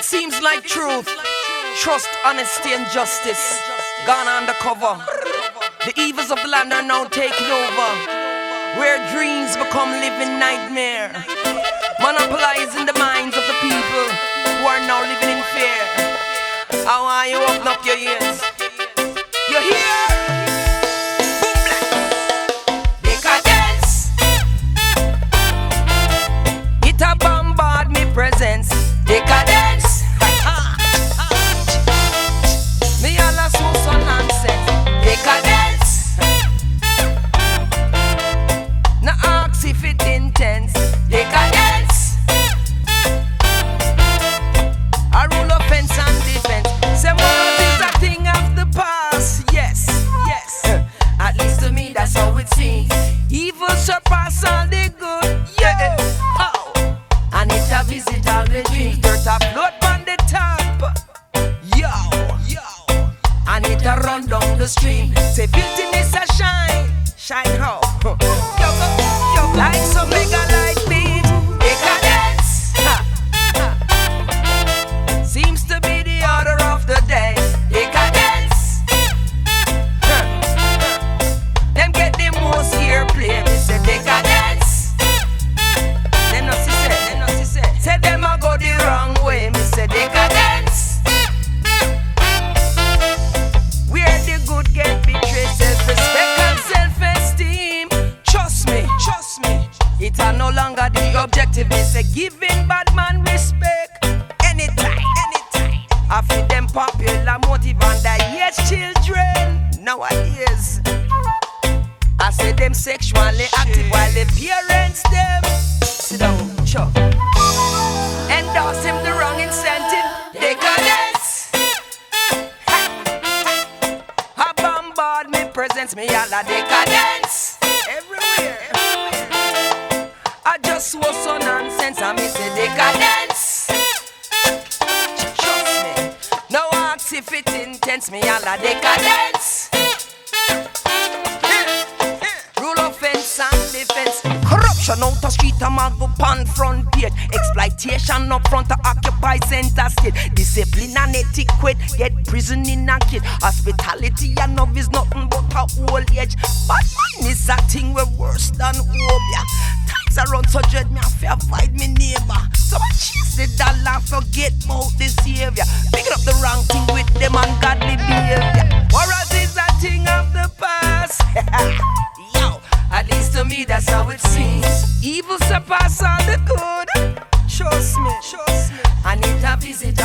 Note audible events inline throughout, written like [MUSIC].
It seems like truth, trust, honesty, and justice gone undercover. The evils of the land are now taking over, where dreams become living nightmare, monopolizing the minds of the people who are now living in fear. How are you open up your ears? Surpass all the good. Yeah. Oh. And it a visit all the dreams. Dirt a float on the top. Yo, yo. And it a run down the stream. Say filthiness a shine. Shine how? [LAUGHS] objective. Me say giving bad man respect anytime, anytime. I feel them popular motive and the yes children nowadays. I say them sexually active while the parents them sit down, sure. Endorse him the wrong incentive. Decadence. A bombard me presents me all a decadence. Everywhere. I just was so nonsense and me say decadence. Trust me. No ask if it intense me all a decadence. Rule of fence and defense. Corruption out the street, a man go pan front page. Exploitation up front to occupy center state. Discipline and etiquette, get prison in a kid. Hospitality and love is nothing but a old age. Bad man is a thing we're worse than obeah. Times run so dread me, I fear fight me neighbor. So I chase the dollar forget about the savior. Picking up the wrong thing with them ungodly behavior. Whereas is a thing of the past. [LAUGHS] Yo, at least to me that's how it seems. Evil surpass all the good. Trust me, trust me. I need to visit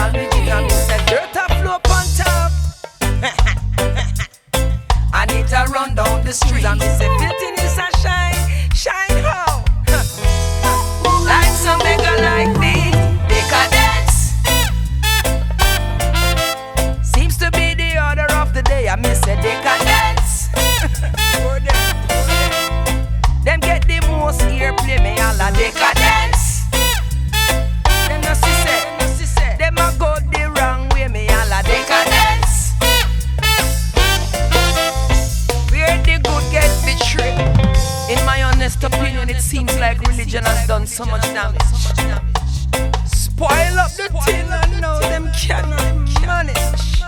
It seems like religion has done so much damage. Spoil up the till and now them cannot manage.